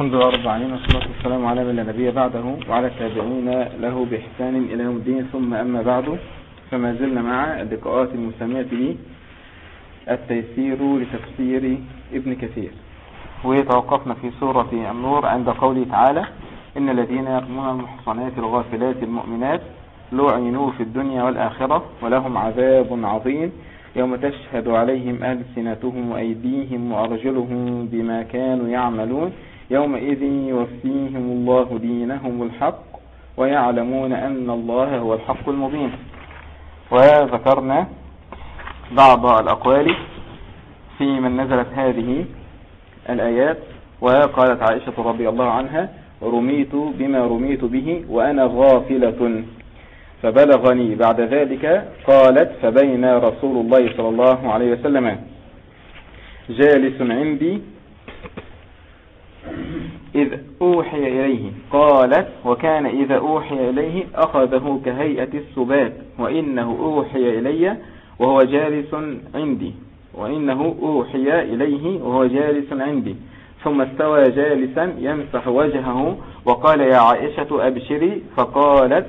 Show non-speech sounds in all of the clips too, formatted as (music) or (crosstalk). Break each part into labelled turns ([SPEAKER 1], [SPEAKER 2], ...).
[SPEAKER 1] الحمد لله رب العالمين والصلاة والسلام على من لا نبي بعده وعلى التابعين له بإحسان إلى يوم الدين. ثم أما بعد فما زلنا مع اللقاءات المسمية به التيسير لتفسير ابن كثير. وتوقفنا في سورة النور عند قوله تعالى إن الذين يرمون المحصنات الغافلات المؤمنات لعنوا في الدنيا والآخرة ولهم عذاب عظيم يوم تشهد عليهم ألسنتهم وأيديهم وأرجلهم بما كانوا يعملون. يومئذ يوفيهم الله دينهم الحق ويعلمون أن الله هو الحق المبين. وذكرنا بعض الأقوال في من نزلت هذه الآيات وقالت عائشة رضي الله عنها رميت بما رميت به وأنا غافلة. فبلغني بعد ذلك قالت فبين رسول الله صلى الله عليه وسلم جالس عندي إذ أوحي إليه. قالت وكان إذا أوحي إليه أخذه كهيئة السبات وإنه أوحي إلي وهو جالس عندي. وإنه أوحي إليه وهو جالس عندي. ثم استوى جالسا يمسح وجهه وقال يا عائشة أبشري. فقالت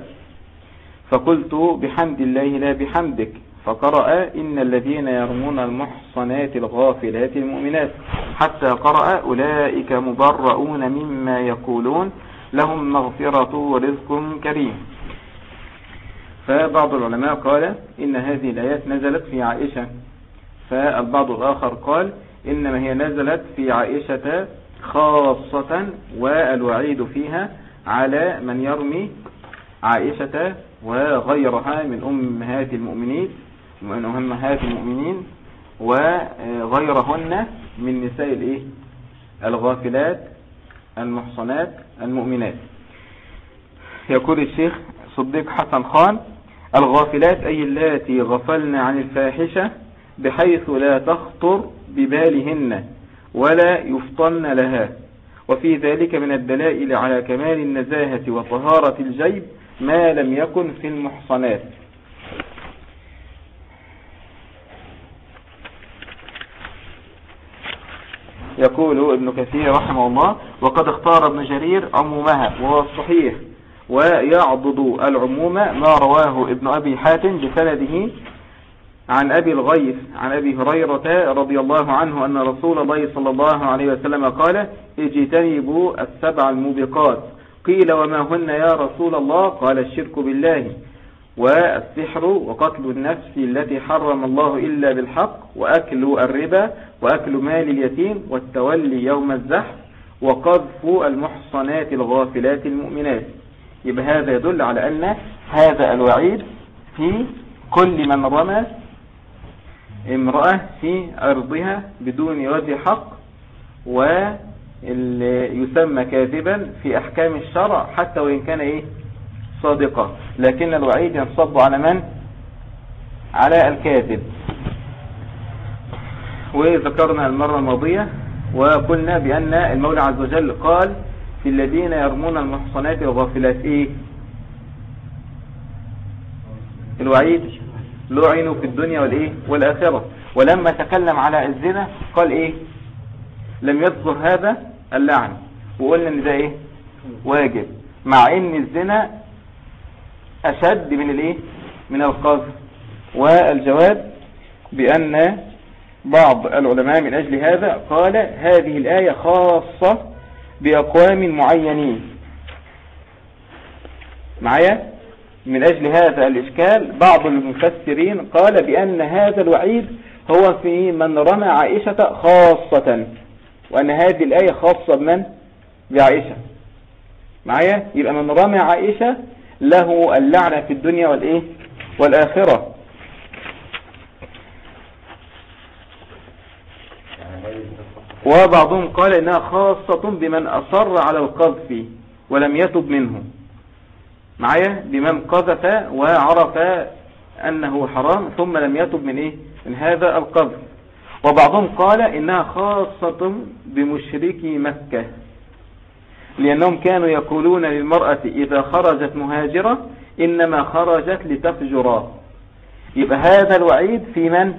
[SPEAKER 1] فقلت بحمد الله لا بحمدك. فقرأ إن الذين يرمون المحصنات الغافلات المؤمنات. حتى قرأ أولئك مبرؤون مما يقولون. لهم مغفرة ورزق كريم. فبعض العلماء قال إن هذه الآيات نزلت في عائشة. فالبعض الآخر قال إنما هي نزلت في عائشة خاصة والوعيد فيها على من يرمي عائشة وغيرها من أمهات المؤمنين. من أمهات المؤمنين وغيرهن من نساء الإيه؟ الغافلات المحصنات المؤمنات. يقول الشيخ صديق حسن خان الغافلات أي اللاتي غفلن عن الفاحشة بحيث لا تخطر ببالهن ولا يفطن لها وفي ذلك من الدلائل على كمال النزاهة وطهارة الجيب ما لم يكن في المحصنات. يقول ابن كثير رحمه الله وقد اختار ابن جرير عمومها وهو الصحيح ويعضد العموم ما رواه ابن أبي حاتم بسنده عن أبي الغيث عن أبي هريرة رضي الله عنه أن رسول الله صلى الله عليه وسلم قال اجتنبوا السبع الموبقات قيل وما هن يا رسول الله؟ قال الشرك بالله. والسحر وقتل النفس التي حرم الله إلا بالحق وأكل الربا وأكل مال اليتيم والتولي يوم الزحف وقذف المحصنات الغافلات المؤمنات. يبقى هذا يدل على أن هذا الوعيد في كل من رمى امرأة في أرضها بدون وجه حق ويسمى كاذبا في أحكام الشرع حتى وإن كان إيه؟ صادقة. لكن الوعيد ينصب على من؟ على الكاذب. وذكرنا المرة الماضية وقلنا بأن المولى عز وجل قال في الذين يرمون المحصنات والغافلات إيه؟ الوعيد. لعنوا في الدنيا والإيه؟ والآخرة. ولما تكلم على الزنا قال إيه؟ لم يذكر هذا اللعن. وقلنا إن ده إيه؟ واجب. مع إن الزنا أشد من الإيه؟ من القذف. والجواب بأن بعض العلماء من أجل هذا قال هذه الآية خاصة بأقوام معينين. معايا؟ من أجل هذا الإشكال بعض المفسرين قال بأن هذا الوعيد هو في من رمى عائشة خاصة. وأن هذه الآية خاصة بمن؟ بعائشة. معايا؟ يبقى من رمى عائشة له اللعنة في الدنيا والإيه؟ والآخرة. وبعضهم قال إنها خاصة بمن أصر على القذف ولم يتب منه. معايا؟ بمن قذف وعرف أنه حرام ثم لم يتب من إيه؟ من هذا القذف. وبعضهم قال إنها خاصة بمشركي مكة. لأنهم كانوا يقولون للمرأة إذا خرجت مهاجرة إنما خرجت لتفجر. يبقى هذا الوعيد في من؟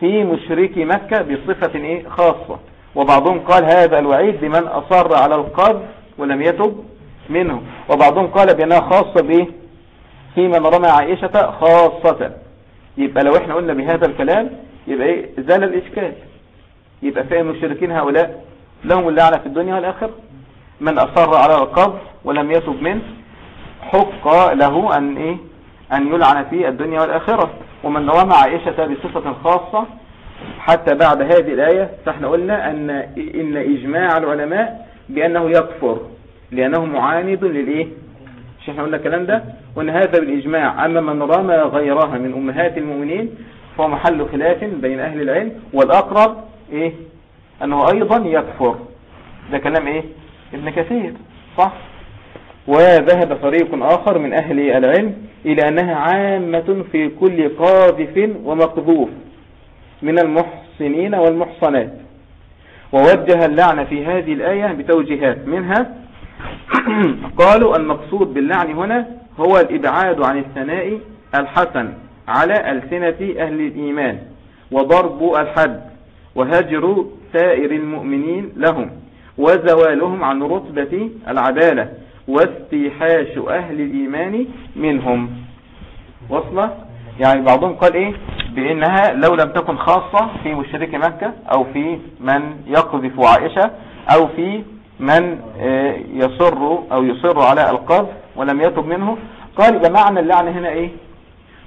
[SPEAKER 1] في مشركي مكة بصفة إيه؟ خاصة. وبعضهم قال هذا الوعيد لمن أصر على القذف ولم يتب منه وبعضهم قال بأنها خاصة به في من رمى عائشة خاصة. يبقى لو إحنا قلنا بهذا الكلام يبقى إيه؟ زال الإشكال. يبقى فهم المشركين هؤلاء لهم اللعنة في الدنيا والآخرة. من أصر على القذف ولم يتب منه حق له أن إيه؟ أن يلعن في الدنيا والآخرة. ومن رمى عائشة بصفة خاصة حتى بعد هذه الآية فإحنا قلنا أن إن إجماع العلماء بأنه يكفر لأنه معاند للإيه؟ مش إحنا قلنا الكلام ده؟ وأن هذا بالإجماع. أما من رمى غيرها من أمهات المؤمنين فهو محل خلاف بين أهل العلم والأقرب إيه؟ أنه أيضا يكفر. ده كلام إيه؟ ابن كثير صح؟ وذهب فريق آخر من أهل العلم إلى أنها عامة في كل قاذف ومقذوف من المحسنين والمحصنات. ووجه اللعن في هذه الآية بتوجيهات. منها (clears throat) قالوا المقصود باللعن هنا هو الإبعاد عن الثناء الحسن على ألسنة أهل الإيمان وضرب الحد وهجر سائر المؤمنين لهم. وزوالهم عن رتبة العدالة واستيحاش أهل الإيمان منهم. وصلة يعني بعضهم قال إيه؟ بأنها لو لم تكن خاصة في مشرك مكة أو في من يقذف عائشة أو في من آه، يصر أو يصر على القذف ولم يتب منه. قال إذا معنى اللعن هنا إيه؟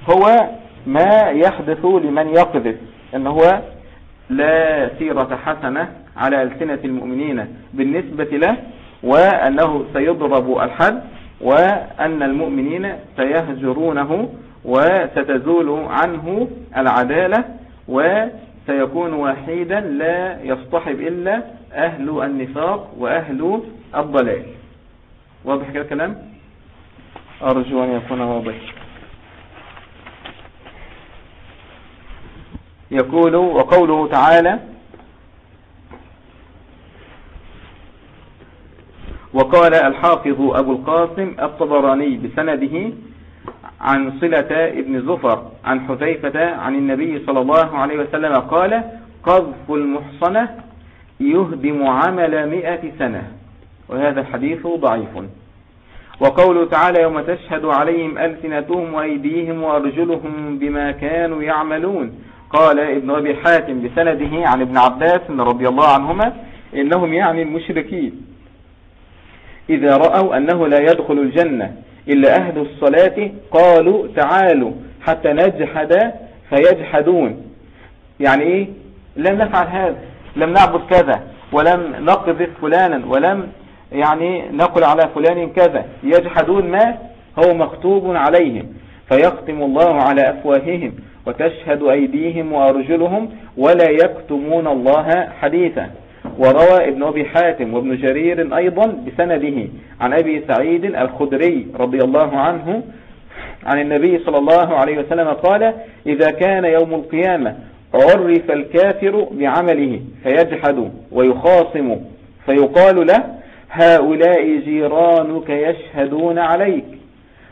[SPEAKER 1] هو ما يحدث لمن يقذف إن هو لا سيرة حسنة على ألسنة المؤمنين بالنسبة له وأنه سيضرب الحد وأن المؤمنين سيهجرونه وستزول عنه العدالة وسيكون وحيدا لا يصطحب إلا أهل النفاق وأهل الضلال. واضح كده الكلام؟ أرجو أن يكون واضح. يقول وقوله تعالى وقال الحافظ أبو القاسم الطبراني بسنده عن صلة ابن زفر عن حذيفة عن النبي صلى الله عليه وسلم قال قذف المحصنة يهدم عمل مئة سنة. وهذا الحديث ضعيف. وقوله تعالى يوم تشهد عليهم ألسنتهم وأيديهم وأرجلهم بما كانوا يعملون. قال ابن أبي حاتم بسنده عن ابن عباس رضي الله عنهما إنهم يعني المشركين إذا رأوا أنه لا يدخل الجنة إلا أهل الصلاة قالوا تعالوا حتى نجحد فيجحدون. يعني إيه؟ لم نفعل هذا لم نعبد كذا ولم نقذف فلانا ولم يعني نقل على فلان كذا. يجحدون ما؟ هو مكتوب عليهم. فيختم الله على أفواههم وتشهد أيديهم وأرجلهم ولا يكتمون الله حديثا. وروى ابن أبي حاتم وابن جرير أيضا بسنده عن أبي سعيد الخدري رضي الله عنه عن النبي صلى الله عليه وسلم قال إذا كان يوم القيامة عرف الكافر بعمله فيجحد ويخاصم فيقال له هؤلاء جيرانك يشهدون عليك.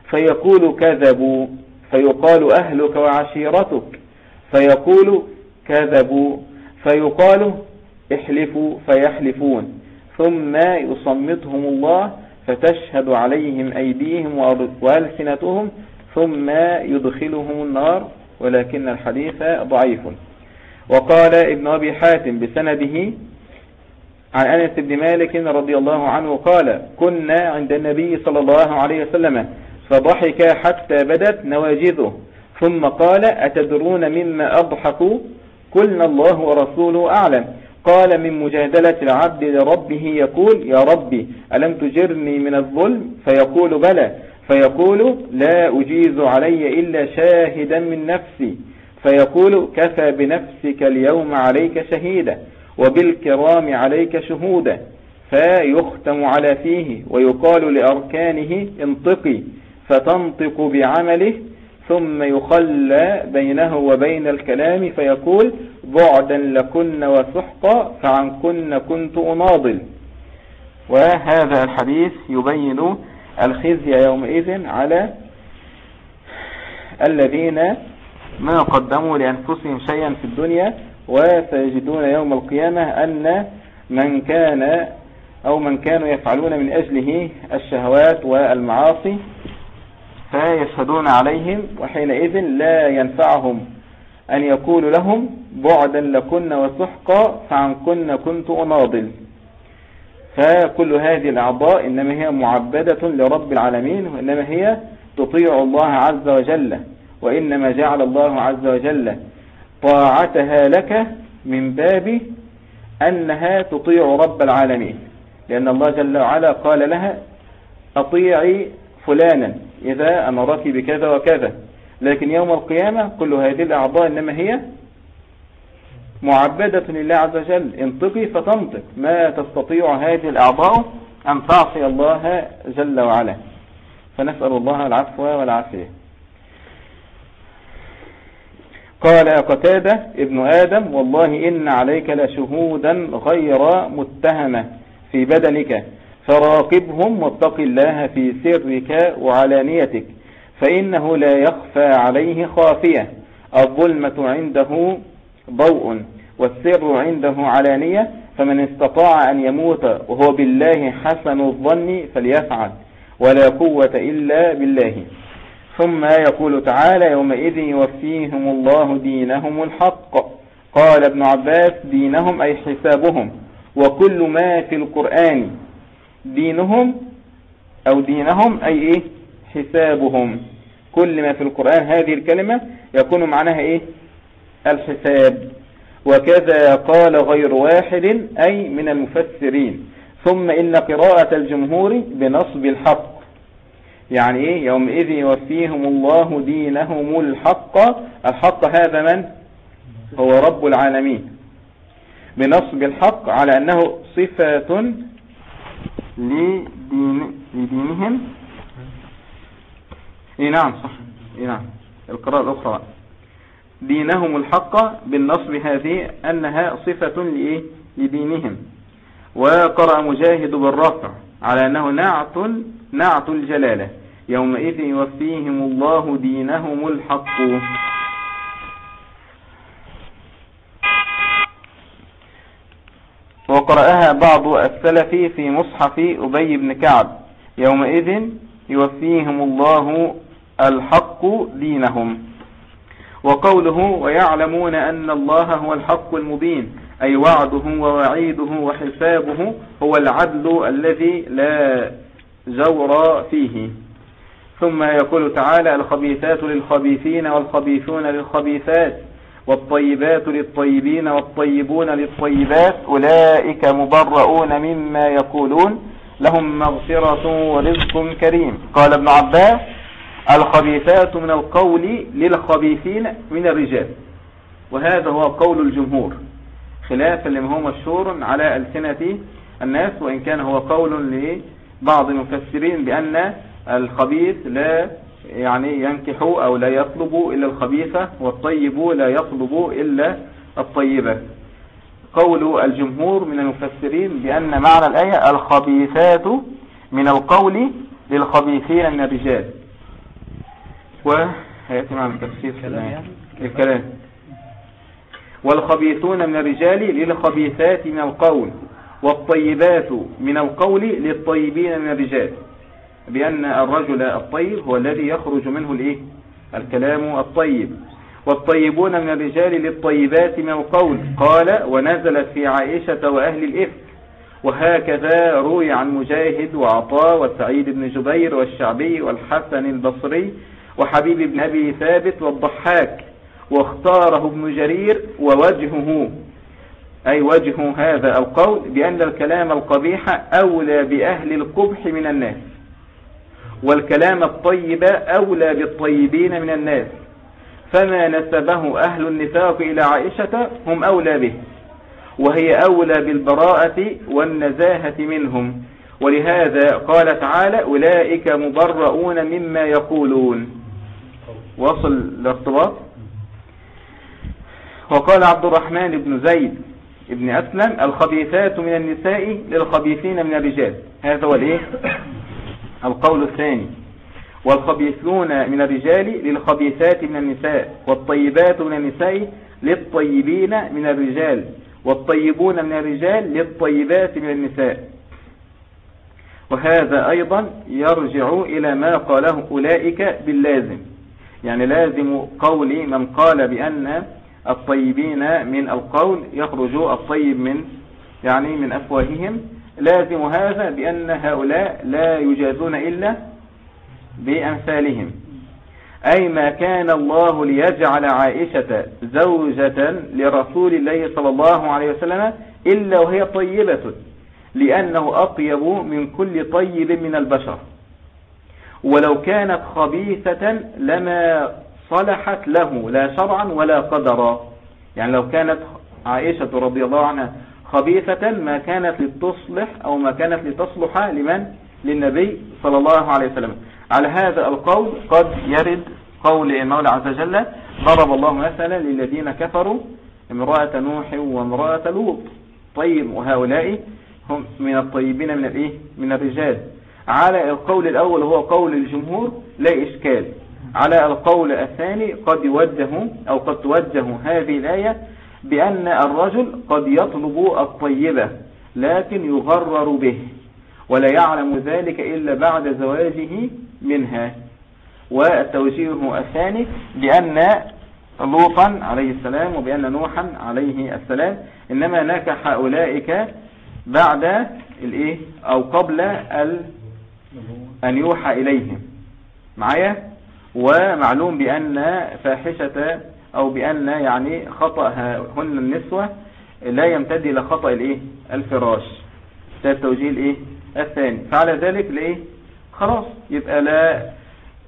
[SPEAKER 1] فيقول كذبوا. فيقال أهلك وعشيرتك. فيقول كذبوا. فيقال احلفوا فيحلفون. ثم يصمتهم الله فتشهد عليهم أيديهم وألسنتهم ثم يدخلهم النار ولكن الحديث ضعيف. وقال ابن أبي حاتم بسنده عن أنس بن مالك رضي الله عنه قال كنا عند النبي صلى الله عليه وسلم فضحك حتى بدت نواجذه. ثم قال أتدرون مما أضحكوا قلنا الله ورسوله أعلم. قال من مجادلة العبد لربه يقول يا ربي ألم تجرني من الظلم؟ فيقول بلى. فيقول لا أجيز علي إلا شاهدا من نفسي. فيقول كفى بنفسك اليوم عليك شهيدا وبالكرام عليك شهودا. فيختم على فيه ويقال لأركانه انطقي. فتنطق بعمله ثم يخلى بينه وبين الكلام فيقول بعدا لكن وسحقا فعنكن كنت أناضل. وهذا الحديث يبين الخزي يومئذ على الذين ما قدموا لأنفسهم شيئا في الدنيا وسيجدون يوم القيامة أن من كان أو من كانوا يفعلون من أجله الشهوات والمعاصي. فيشهدون عليهم وحينئذ لا ينفعهم أن يقول لهم بعدا لكن وسحقا فعن كن كنت أناضل. فكل هذه الأعضاء إنما هي معبدة لرب العالمين وإنما هي تطيع الله عز وجل وإنما جعل الله عز وجل طاعتها لك من باب أنها تطيع رب العالمين. لأن الله جل وعلا قال لها أطيعي فلانا. إذا أمرك بكذا وكذا. لكن يوم القيامة كل هذه الأعضاء إنما هي معبدة لله عز وجل. انطقي فتنطق. ما تستطيع هذه الأعضاء أن تعصي الله جل وعلا. فنسأل الله العفو والعافية. قال قتادة ابن آدم والله إن عليك لشهودا غير متهمة في بدنك. فراقبهم واتق الله في سرك وعلانيتك فإنه لا يخفى عليه خافية. الظلمة عنده ضوء والسر عنده علانية فمن استطاع أن يموت وهو بالله حسن الظن فليفعل ولا قوة إلا بالله. ثم يقول تعالى يومئذ يوفيهم الله دينهم الحق. قال ابن عباس دينهم أي حسابهم وكل ما في القرآن دينهم أو دينهم أي إيه؟ حسابهم. كل ما في القرآن هذه الكلمة يكون معناها إيه؟ الحساب. وكذا قال غير واحد أي من المفسرين. ثم إن قراءة الجمهور بنصب الحق. يعني إيه؟ يومئذ يوفيهم الله دينهم الحق. الحق هذا من؟ هو رب العالمين. بنصب الحق على أنه صفة لدين لدينهم. اي نعم صح. اي نعم. القراءة الأخرى. دينهم الحق بالنصب هذه أنها صفة لدينهم. وقرأ مجاهد بالرفع على أنه نعت نعت الجلالة. يومئذ يوفيهم الله دينهم الحق. وقرأها بعض السلف في مصحف أبي بن كعب. يومئذ يوفيهم الله الحق دينهم. وقوله ويعلمون أن الله هو الحق المبين أي وعده ووعيده وحسابه هو العدل الذي لا جور فيه. ثم يقول تعالى الخبيثات للخبيثين والخبيثون للخبيثات. والطيبات للطيبين والطيبون للطيبات أولئك مبرؤون مما يقولون لهم مغفرة ورزق كريم. قال ابن عباس الخبيثات من القول للخبيثين من الرجال. وهذا هو قول الجمهور. خلافا لما هو مشهور على ألسنة الناس وإن كان هو قول لبعض المفسرين بأن الخبيث لا يعني ينكح أو لا يطلب إلا الخبيثة والطيب لا يطلب إلا الطيبة. قول الجمهور من المفسرين بأن معنى الآية الخبيثات من القول للخبيثين من الرجال. وهيأتي معنا تفسير. الكلام. والخبيثون من الرجال للخبيثات من القول والطيبات من القول للطيبين من الرجال. بأن الرجل الطيب هو الذي يخرج منه الإيه؟ الكلام الطيب. والطيبون من الرجال للطيبات من القول. قال ونزلت في عائشة وأهل الإفك. وهكذا روي عن مجاهد وعطاء وسعيد بن جبير والشعبي والحسن البصري وحبيب بن أبي ثابت والضحاك. واختاره ابن جرير ووجهه. أي وجه هذا القول بأن الكلام القبيح أولى بأهل القبح من الناس. والكلام الطيب أولى بالطيبين من الناس. فما نسبه أهل النفاق إلى عائشة هم أولى به. وهي أولى بالبراءة والنزاهة منهم. ولهذا قال تعالى أولئك مبرؤون مما يقولون. وصل الارتباط وقال عبد الرحمن بن زيد ابن أسلم الخبيثات من النساء للخبيثين من الرجال. هذا هو الإيه؟ القول الثاني. والخبيثون من الرجال للخبيثات من النساء والطيبات من النساء للطيبين من الرجال والطيبون من الرجال للطيبات من النساء. وهذا أيضا يرجع إلى ما قاله أولئك باللازم. يعني لازم قول من قال بأن الطيبين من القول يخرج الطيب من يعني من أفواههم لازم هذا بأن هؤلاء لا يجازون إلا بأمثالهم. أي ما كان الله ليجعل عائشة زوجة لرسول الله صلى الله عليه وسلم إلا وهي طيبة لأنه أطيب من كل طيب من البشر. ولو كانت خبيثة لما صلحت له لا شرعا ولا قدرا. يعني لو كانت عائشة رضي الله عنها خبيثة ما كانت لتصلح أو ما كانت لتصلح لمن؟ للنبي صلى الله عليه وسلم. على هذا القول قد يرد قول المولى عز وجل ضرب الله مثلا للذين كفروا امرأة نوح وامرأة لوط. طيب وهؤلاء هم من الطيبين من الإيه؟ من الرجال. على القول الأول هو قول الجمهور لا إشكال. على القول الثاني قد يوجه أو قد توجه هذه الآية بأن الرجل قد يطلب الطيبة لكن يغرر به ولا يعلم ذلك إلا بعد زواجه منها. والتوجيه الثاني بأن لوطا عليه السلام وبأن نوحا عليه السلام إنما نكح أولئك بعد الإيه؟ أو قبل أن يوحى إليهم. معايا؟ ومعلوم بأن فاحشة أو بأن يعني خطأ هن النسوة لا يمتد إلى خطأ الإيه؟ الفراش. ده التوجيه الإيه؟ الثاني. فعلى ذلك الايه خلاص. يبقى لا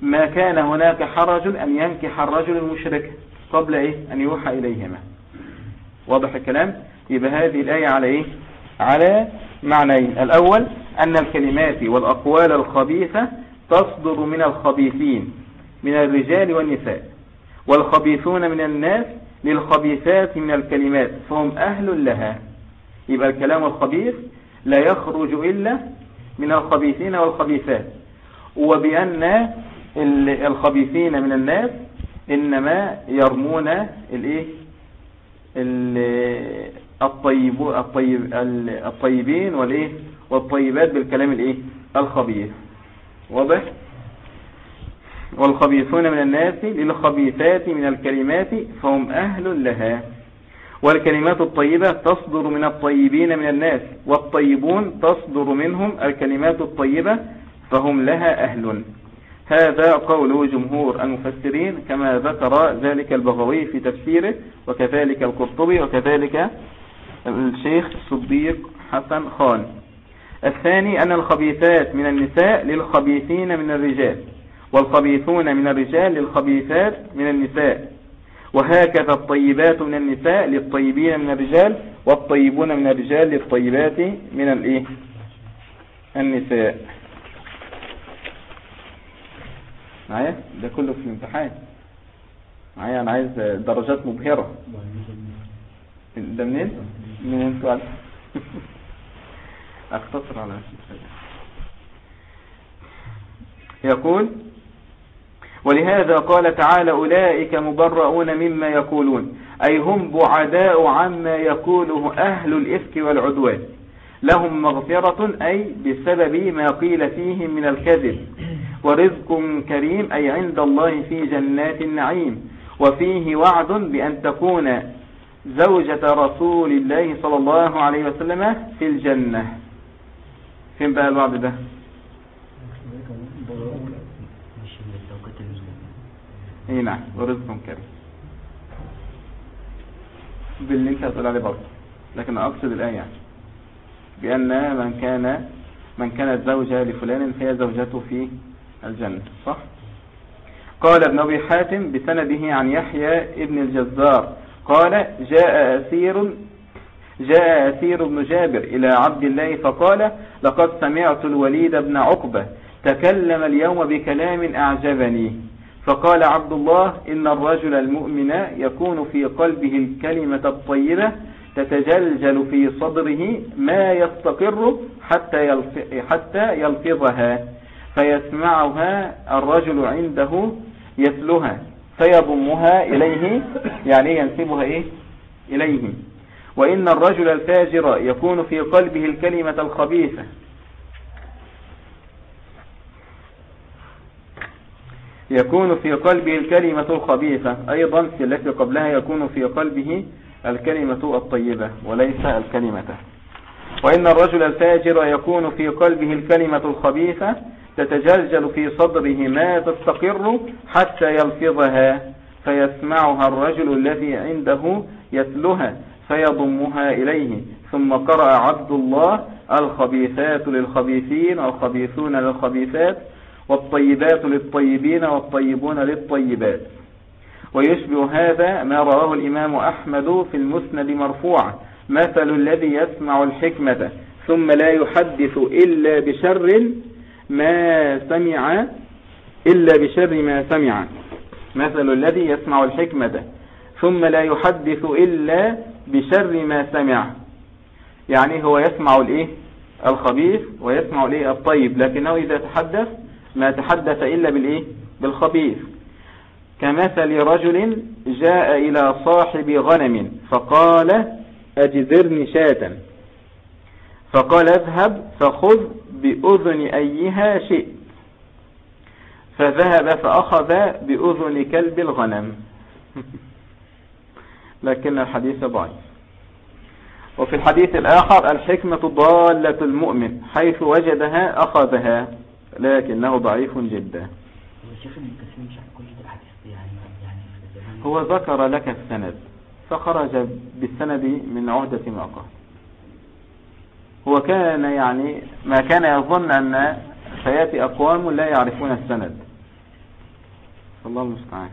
[SPEAKER 1] ما كان هناك حرج أن ينكح الرجل المشرك قبل إيه؟ أن يوحى إليهما. واضح الكلام؟ يبقى هذه الآية على إيه؟ على معنيين. الأول أن الكلمات والأقوال الخبيثة تصدر من الخبيثين من الرجال والنساء. والخبيثون من الناس للخبيثات من الكلمات فهم أهل لها. يبقى الكلام الخبيث لا يخرج إلا من الخبيثين والخبيثات. وبأن الخبيثين من الناس إنما يرمون الإيه؟ الطيب الطيب الطيبين والإيه؟ والطيبات بالكلام الإيه؟ الخبيث. واضح؟ والخبيثون من الناس للخبيثات من الكلمات فهم أهل لها. والكلمات الطيبة تصدر من الطيبين من الناس والطيبون تصدر منهم الكلمات الطيبة فهم لها أهل. هذا قول جمهور المفسرين كما ذكر ذلك البغوي في تفسيره وكذلك القرطبي وكذلك الشيخ الصديق حسن خان. الثاني أن الخبيثات من النساء للخبيثين من الرجال. والخبيثون من الرجال للخبيثات من النساء. وهكذا الطيبات من النساء للطيبين من الرجال والطيبون من الرجال للطيبات من الإيه؟ النساء. معايا؟ ده كله في الامتحان. معايا؟ أنا عايز درجات مبهرة. ده منين؟ من سؤال (laughs) أختصر على يقول ولهذا قال تعالى أولئك مبرؤون مما يقولون. أي هم بعداء عما يقوله أهل الإفك والعدوان. لهم مغفرة أي بسبب ما قيل فيهم من الكذب. ورزق كريم أي عند الله في جنات النعيم. وفيه وعد بأن تكون زوجة رسول الله صلى الله عليه وسلم في الجنة. فين بقى الوعد ده؟ اي نعم ورزق كريم باللي انت هتقول عليه برضه لكن أقصد الآية يعني بأن من كان من كانت زوجة لفلان فهي زوجته في الجنة صح؟ قال ابن أبي حاتم بسنده عن يحيى ابن الجزار قال جاء أسير جاء أسير بن جابر إلى عبد الله فقال لقد سمعت الوليد بن عقبة تكلم اليوم بكلام أعجبني. فقال عبد الله إن الرجل المؤمن يكون في قلبه الكلمة الطيبة تتجلجل في صدره ما يستقر حتى حتى يلفظها فيسمعها الرجل عنده يتلها فيضمها إليه يعني ينسبها إيه؟ إليه. وإن الرجل الفاجر يكون في قلبه الكلمة الخبيثة يكون في قلبه الكلمة الخبيثة. أيضا في التي قبلها يكون في قلبه الكلمة الطيبة وليس الكلمة. وإن الرجل الفاجر يكون في قلبه الكلمة الخبيثة تتجلجل في صدره ما تستقر حتى يلفظها فيسمعها الرجل الذي عنده يتلها فيضمها إليه. ثم قرأ عبد الله الخبيثات للخبيثين والخبيثون للخبيثات والطيبات للطيبين والطيبون للطيبات. ويشبه هذا ما رواه الإمام أحمد في المسند مرفوعا. مثل الذي يسمع الحكمة ثم لا يحدث إلا بشر ما سمع إلا بشر ما سمع. مثل الذي يسمع الحكمة ثم لا يحدث إلا بشر ما سمع. يعني هو يسمع الإيه؟ الخبيث ويسمع الإيه؟ الطيب. لكنه إذا تحدث ما تحدث إلا بالإيه؟ بالخبيث. كمثل رجل جاء إلى صاحب غنم فقال أجزرني شاة. فقال اذهب فخذ بأذن أيها شئت. فذهب فأخذ بأذن كلب الغنم. (laughs) لكن الحديث ضعيف. وفي الحديث الآخر الحكمة ضالة المؤمن حيث وجدها أخذها. لكنه ضعيف جدا. هو ذكر لك السند فخرج بالسند من عهدة ما قال. هو كان يعني ما كان يظن أن سيأتي أقوام لا يعرفون السند. الله المستعان.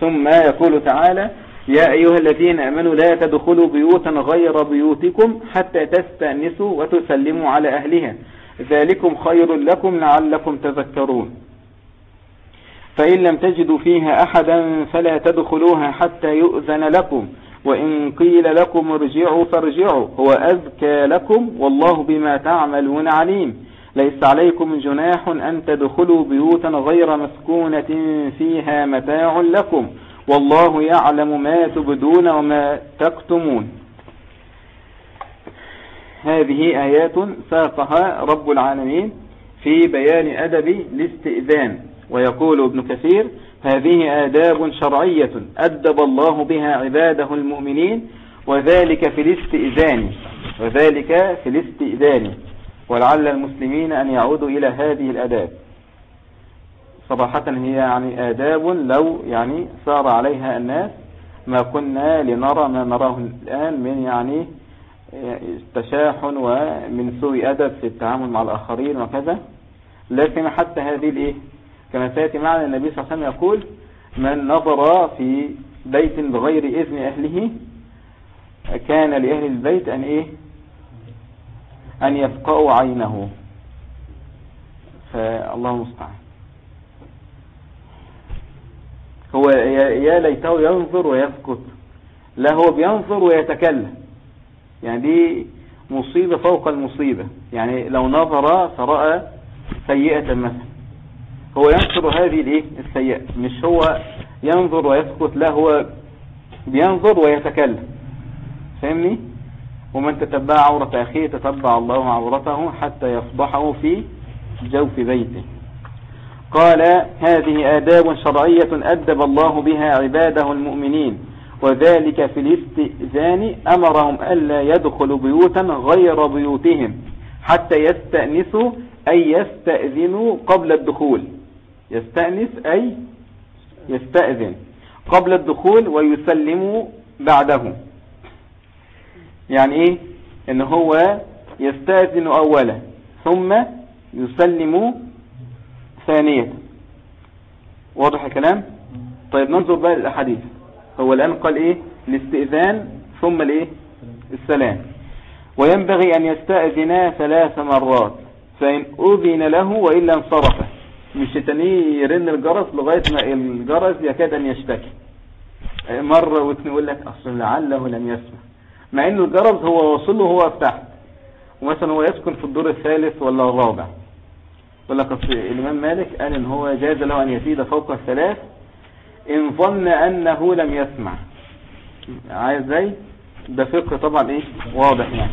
[SPEAKER 1] ثم يقول تعالى يا أيها الذين أمنوا لا تدخلوا بيوتا غير بيوتكم حتى تستأنسوا وتسلموا على أهلها. ذلكم خير لكم لعلكم تذكرون. فإن لم تجدوا فيها أحدا فلا تدخلوها حتى يؤذن لكم. وإن قيل لكم ارجعوا فارجعوا. هو أذكى لكم والله بما تعملون عليم. ليس عليكم جناح أن تدخلوا بيوتا غير مسكونة فيها متاع لكم. والله يعلم ما تبدون وما تكتمون. هذه آيات ساقها رب العالمين في بيان أدب الاستئذان. ويقول ابن كثير هذه آداب شرعية أدب الله بها عباده المؤمنين وذلك في الاستئذان وذلك في الاستئذان. ولعل المسلمين أن يعودوا إلى هذه الأداب. صراحة هي يعني آداب لو يعني صار عليها الناس ما كنا لنرى ما نراه الآن من يعني تشاحن ومن سوء أدب في التعامل مع الآخرين وكذا. لكن حتى هذه الإيه؟ كما سيأتي معنا النبي صلى الله عليه وسلم يقول من نظر في بيت بغير إذن أهله كان لأهل البيت أن إيه؟ أن يفقأوا عينه. فالله المستعان. هو يا ليته ينظر ويسكت. لا هو بينظر ويتكلم. يعني دي مصيبة فوق المصيبة. يعني لو نظر فرأى سيئة مثلا. هو ينظر هذه الايه السيئة. مش هو ينظر ويسكت لا هو بينظر ويتكلم. فاهمني؟ ومن تتبع عورة أخيه تتبع الله عورته حتى يصبحه في جوف بيته. قال هذه آداب شرعية أدب الله بها عباده المؤمنين وذلك في الاستئذان أمرهم ألا يدخلوا بيوتا غير بيوتهم حتى يستأنسوا أي يستأذنوا قبل الدخول. يستأنس أي يستأذن قبل الدخول ويسلموا بعده. يعني إيه؟ إن هو يستأذن اولا ثم يسلم ثانية. واضح الكلام؟ طيب ننظر بقى للأحاديث. هو الآن قال إيه؟ الاستئذان ثم الإيه؟ السلام. وينبغي أن يستأذن ثلاث مرات. فإن أذن له وإلا انصرف مش تاني يرن الجرس لغاية ما الجرس يكاد أن يشتكي. مرة واثنين يقول لك أصلا لعله لم يسمع. مع أن الجرس هو وصل له هو تحت. ومثلا هو يسكن في الدور الثالث ولا الرابع. يقول لك الإمام مالك قال إن هو جاز له أن يزيد فوق الثلاث إن ظن أنه لم يسمع. عايز زي؟ ده فقه طبعا إيه؟ واضح يعني.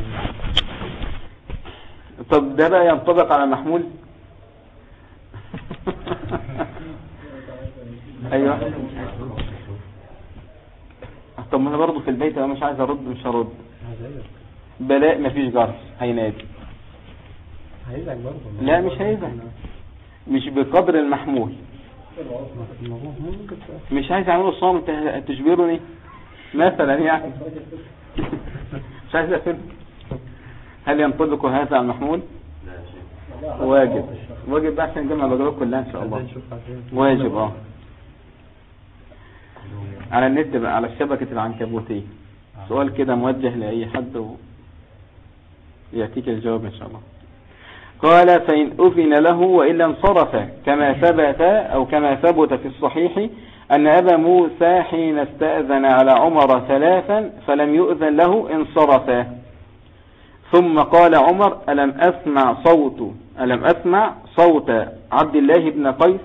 [SPEAKER 1] طب ده بقى ينطبق على محمول؟ (laughs) أيوه. طب ما أنا برضه في البيت أنا مش عايز أرد مش هرد. بلاء مفيش جرس هينادي.
[SPEAKER 2] هيزعج برضه.
[SPEAKER 1] لا مش هيزعج. مش بقدر المحمول. مش عايز اعمله صامت تجبرني مثلا يعني. مش عايز أقفل. هل ينطبق هذا على المحمول؟ واجب. واجب بقى عشان نجمع الاجراءات كلها إن شاء الله. واجب آه. على النت بقى على الشبكة العنكبوتية سؤال كده موجه لأي حد و... يأتيك الجواب إن شاء الله. قال فإن أذن له وإلا انصرف كما ثبت أو كما ثبت في الصحيح أن أبا موسى حين استأذن على عمر ثلاثا فلم يؤذن له انصرف ثم قال عمر ألم أسمع صوت ألم أسمع صوت عبد الله بن قيس؟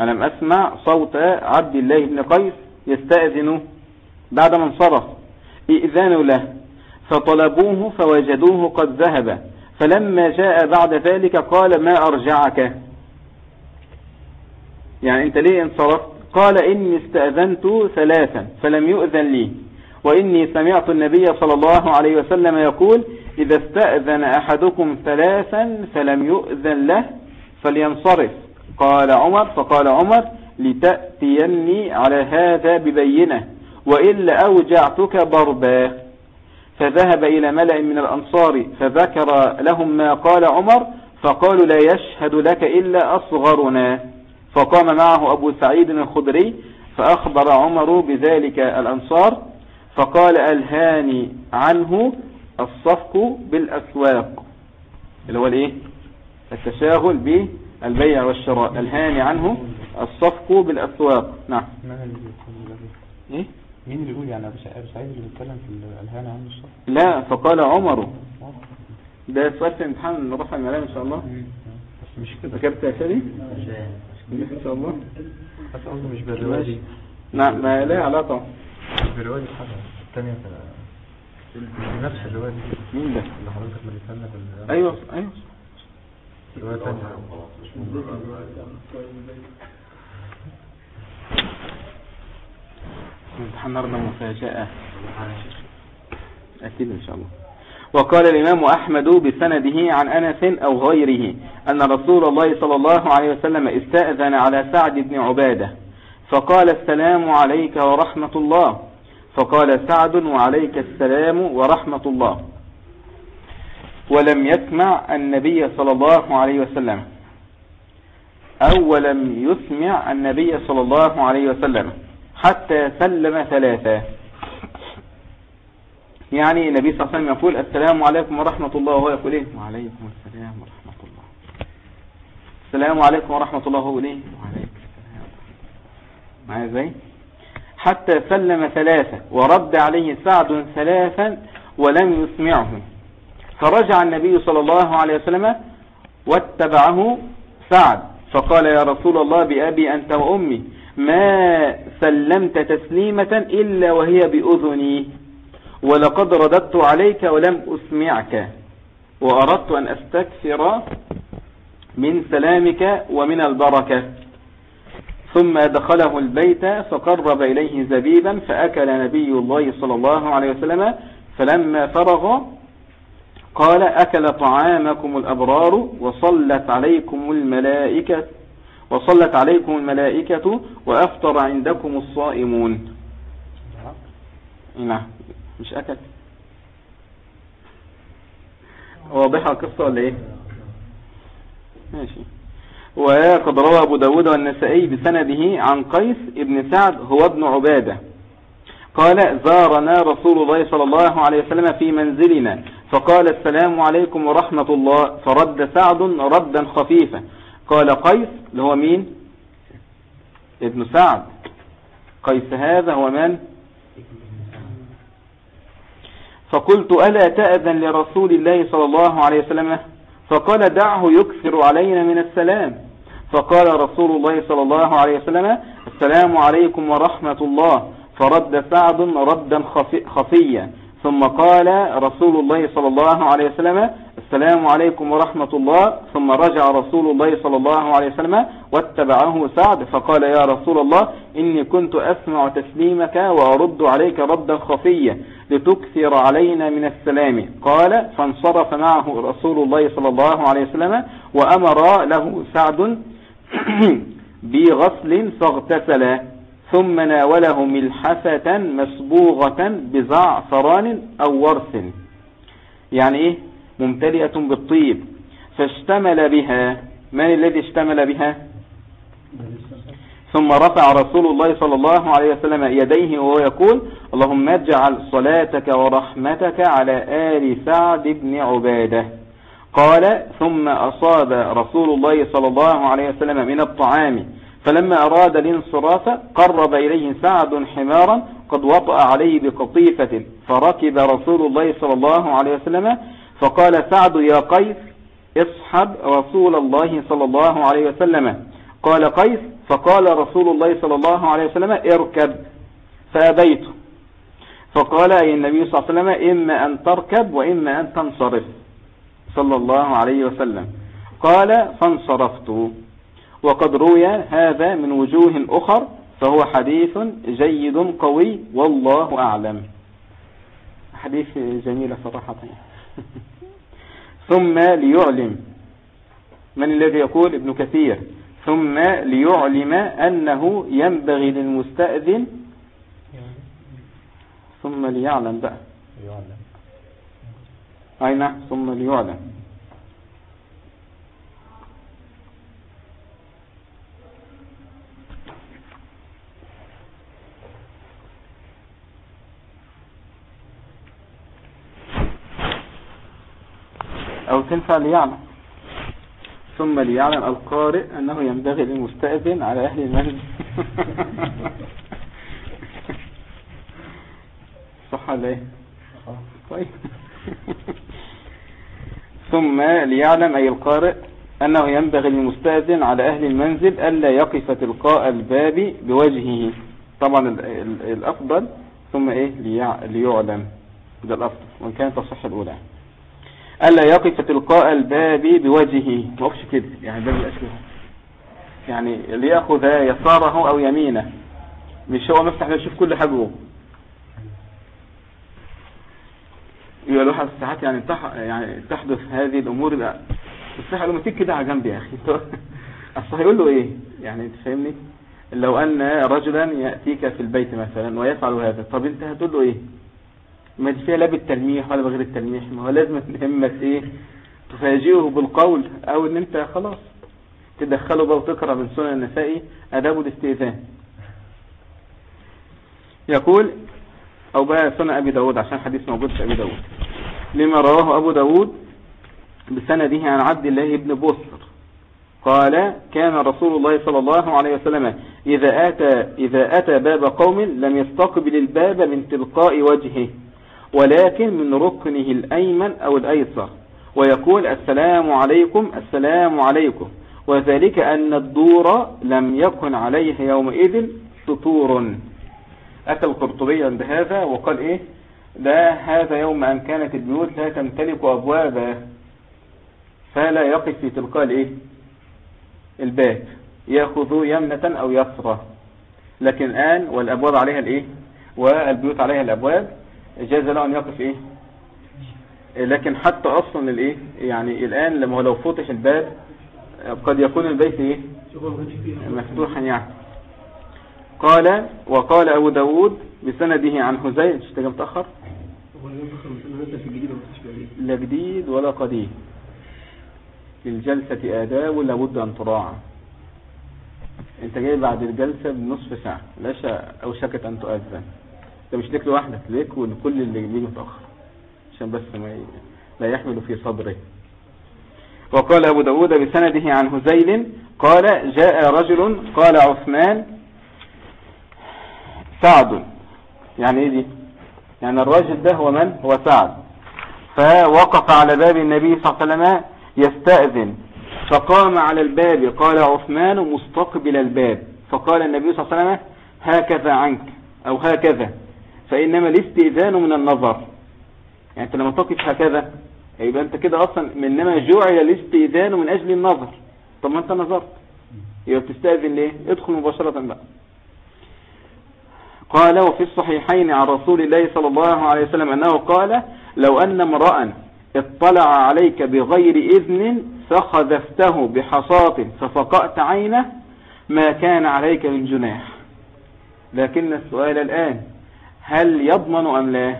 [SPEAKER 1] ألم أسمع صوت عبد الله بن قيس يستأذن بعدما انصرف إئذان له. فطلبوه فوجدوه قد ذهب. فلما جاء بعد ذلك قال ما أرجعك؟ يعني أنت ليه انصرفت؟ قال إني استأذنت ثلاثا فلم يؤذن لي. وإني سمعت النبي صلى الله عليه وسلم يقول إذا استأذن أحدكم ثلاثا فلم يؤذن له فلينصرف. قال عمر فقال عمر لتأتيني على هذا ببينة وإلا أوجعتك ضربا. فذهب إلى ملأ من الأنصار فذكر لهم ما قال عمر فقالوا لا يشهد لك إلا أصغرنا. فقام معه أبو سعيد الخدري فأخبر عمر بذلك الأنصار فقال ألهاني عنه الصفق بالأسواق. اللي هو الإيه؟ التشاغل بالبيع والشراء. ألهاني عنه الصفق بالأسواق. نعم. إيه؟
[SPEAKER 2] مين اللي يقول يعني؟ أبو سعيد اللي بيتكلم في الالهان عنه الصف
[SPEAKER 1] لا فقال عمر. ده سؤال في امتحان رفع الملام إن شاء الله.
[SPEAKER 2] بس مش كده.
[SPEAKER 1] ذكرت يا شادي إن شاء الله.
[SPEAKER 2] بس قصدي مش بالرواية. دي
[SPEAKER 1] نعم ما لا علاقة.
[SPEAKER 2] مش الثانية في مش نفس الرواية. دي
[SPEAKER 1] مين ده؟
[SPEAKER 2] اللي حضرتك بال
[SPEAKER 1] أيوه أيوه.
[SPEAKER 2] رواية ثانية
[SPEAKER 1] امتحان مفاجأة. أكيد إن شاء الله. وقال الإمام أحمد بسنده عن أنس أو غيره أن رسول الله صلى الله عليه وسلم استأذن على سعد بن عبادة. فقال السلام عليك ورحمة الله. فقال سعد وعليك السلام ورحمة الله. ولم يسمع النبي صلى الله عليه وسلم. أو ولم يسمع النبي صلى الله عليه وسلم. حتى سلم ثلاثة. يعني النبي صلى الله عليه وسلم يقول السلام عليكم ورحمة الله. وهو يقول إيه؟ وعليكم السلام ورحمة الله. السلام عليكم ورحمة الله. وهو إيه؟ وعليكم السلام معايا إزاي؟ حتى سلم ثلاثة ورد عليه سعد ثلاثا ولم يسمعه. فرجع النبي صلى الله عليه وسلم واتبعه سعد. فقال يا رسول الله بأبي أنت وأمي. ما سلمت تسليمة إلا وهي بأذني. ولقد رددت عليك ولم أسمعك. وأردت أن أستكثر من سلامك ومن البركة. ثم دخله البيت فقرب إليه زبيبا فأكل نبي الله صلى الله عليه وسلم. فلما فرغ قال أكل طعامكم الأبرار وصلت عليكم الملائكة. وصلت عليكم الملائكة وأفطر عندكم الصائمون. نعم مش أكل. واضحة القصة ولا إيه؟ ماشي. وقد روى أبو داود والنسائي بسنده عن قيس ابن سعد هو ابن عبادة. قال زارنا رسول الله صلى الله عليه وسلم في منزلنا. فقال السلام عليكم ورحمة الله. فرد سعد ردا خفيفا. قال قيس اللي هو مين؟ ابن سعد. قيس هذا هو من؟ فقلت ألا تأذن لرسول الله صلى الله عليه وسلم؟ فقال دعه يكثر علينا من السلام. فقال رسول الله صلى الله عليه وسلم السلام عليكم ورحمة الله. فرد سعد ردا خفيا. ثم قال رسول الله صلى الله عليه وسلم السلام عليكم ورحمة الله. ثم رجع رسول الله صلى الله عليه وسلم واتبعه سعد. فقال يا رسول الله إني كنت أسمع تسليمك وأرد عليك ردا خفيا لتكثر علينا من السلام. قال فانصرف معه رسول الله صلى الله عليه وسلم وأمر له سعد (clears throat) بغسل فاغتسل. ثم ناوله ملحفة مسبوغة بزعفران أو ورس. يعني إيه؟ ممتلئة بالطيب. فاشتمل بها. من الذي اشتمل بها؟ ثم رفع رسول الله صلى الله عليه وسلم يديه وهو يقول اللهم اجعل صلاتك ورحمتك على آل سعد بن عبادة. قال ثم أصاب رسول الله صلى الله عليه وسلم من الطعام. فلما أراد الانصراف قرب إليه سعد حمارا قد وطأ عليه بقطيفة. فركب رسول الله صلى الله عليه وسلم فقال سعد يا قيس اصحب رسول الله صلى الله عليه وسلم. قال قيس فقال رسول الله صلى الله عليه وسلم اركب. فأبيت. فقال أي النبي صلى الله عليه وسلم إما أن تركب وإما أن تنصرف. صلى الله عليه وسلم. قال فانصرفت. وقد روي هذا من وجوه أخر فهو حديث جيد قوي والله أعلم. حديث جميل صراحة. (laughs) ثم ليعلم. من الذي يقول؟ ابن كثير. ثم ليعلم أنه ينبغي للمستأذن. ثم ليعلم بقى. أين؟ ثم ليعلم. أو تنفع ليعلم. ثم ليعلم القارئ أنه ينبغي للمستأذن على أهل المسجد (laughs) صح ولا إيه؟ طيب. (laughs) ثم ليعلم أي القارئ أنه ينبغي للمستأذن على أهل المنزل ألا يقف تلقاء الباب بوجهه. طبعا الأفضل ثم إيه؟ ليعلم. ده الأفضل. وإن كانت تصح الأولى. ألا يقف تلقاء الباب بوجهه. ما وقفش كده. يعني باب الأشبه. يعني ليأخذ يساره أو يمينه. مش هو مفتح يشوف كل حاجة. جوه يبقى له ساعات يعني. يعني تحدث هذه الأمور. بس لما تيجي كده على جنب يا أخي. (laughs) أصل هيقول له إيه؟ يعني أنت فاهمني؟ لو أن رجلا يأتيك في البيت مثلا ويفعل هذا طب أنت هتقول له إيه؟ ما دي فيها لا بالتلميح ولا بغير التلميح. ما هو لازم همك إيه تفاجئه بالقول أو إن أنت خلاص تدخله بقى وتقرا من سنن النسائي أداب الاستئذان. يقول أو بقى سنن أبي داود عشان حديث موجود في أبي داود. لما رواه أبو داود بسنده عن عبد الله بن بصر قال كان رسول الله صلى الله عليه وسلم إذا أتى, إذا أتى باب قوم لم يستقبل الباب من تلقاء وجهه. ولكن من ركنه الأيمن أو الأيسر. ويقول السلام عليكم السلام عليكم. وذلك أن الدور لم يكن عليه يومئذ سطور أتى القرطبي عند هذا وقال إيه؟ لا هذا يوم أن كانت البيوت لا تمتلك أبوابا فلا يقف في تلقاء الإيه؟ الباب. يأخذ يمنة أو يسرى لكن الآن والأبواب عليها الإيه؟ والبيوت عليها الأبواب. جاز له أن يقف إيه؟ لكن حتى أصلا الإيه يعني الآن لما لو فتح الباب قد يكون البيت إيه؟ مفتوحا يعني. قال وقال أبو داود بسنده عن هزيل مش تجي متأخر لا جديد ولا قديم. للجلسة آداب لابد أن تراعى. أنت جاي بعد الجلسة بنصف ساعة لاش أوشكت أن تؤذن. ده مش ليك لوحدك ليك ولكل اللي بيجي متأخر. عشان بس ما. لا يحمل في صدره. وقال أبو داود بسنده عن هزيل قال جاء رجل قال عثمان سعد. يعني إيه دي؟ يعني الراجل ده هو من؟ هو سعد. فوقف على باب النبي صلى الله عليه وسلم يستأذن. فقام على الباب قال عثمان مستقبل الباب. فقال النبي صلى الله عليه وسلم هكذا عنك أو هكذا. فإنما الاستئذان من النظر. يعني أنت لما تقف هكذا يبقى أنت كده أصلا إنما جعل الاستئذان من أجل النظر. طب ما أنت نظرت. يبقى بتستأذن ليه؟ ادخل مباشرة بقى. قال وفي الصحيحين عن رسول الله صلى الله عليه وسلم أنه قال لو أن امرأ اطلع عليك بغير إذن فخذفته بحصاة ففقأت عينه ما كان عليك من جناح. لكن السؤال الآن هل يضمن أم لا؟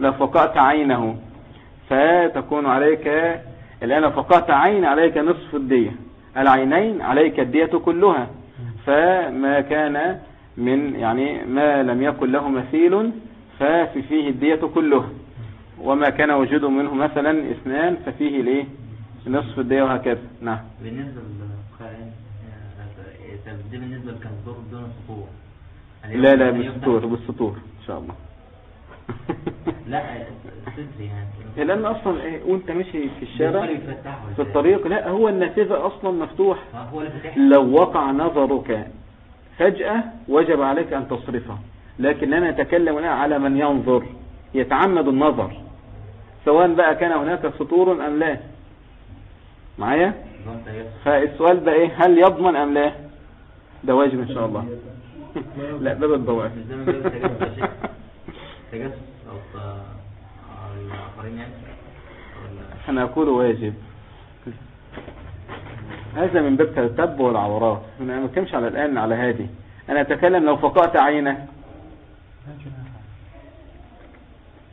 [SPEAKER 1] لو فقأت عينه فتكون عليك الآن فقأت عين عليك نصف الدية العينين عليك الدية كلها. فما كان من يعني ما لم يكن له مثيل ففي فيه الدية كلها وما كان وجوده منه مثلا اثنان ففيه الايه نصف الدية وهكذا. نعم.
[SPEAKER 3] بالنسبة للقائم دي بالنسبة للكنزور دون سطور
[SPEAKER 1] لا لا بالسطور بالسطور إن شاء الله. (laughs)
[SPEAKER 3] لا ستر يعني.
[SPEAKER 1] لأن أصلا إيه وأنت ماشي في الشارع في الطريق لا هو النافذة أصلا مفتوح
[SPEAKER 3] آه،
[SPEAKER 1] لو وقع نظرك فجأة وجب عليك أن تصرفه. لكننا نتكلم الآن على من ينظر يتعمد النظر. سواء بقى كان هناك سطور أم لا. معايا؟ فالسؤال بقى إيه هل يضمن أم لا؟ ده واجب إن شاء الله. (laughs) لا باب الضوء
[SPEAKER 3] مش ده من باب التجسس يا شيخ تجسس أو الآخرين يعني؟ ولا
[SPEAKER 1] أنا أقول واجب. هذا من باب تتبع العورات أنا ما بتكلمش على الآن على هذه. أنا أتكلم لو فقأت عينة.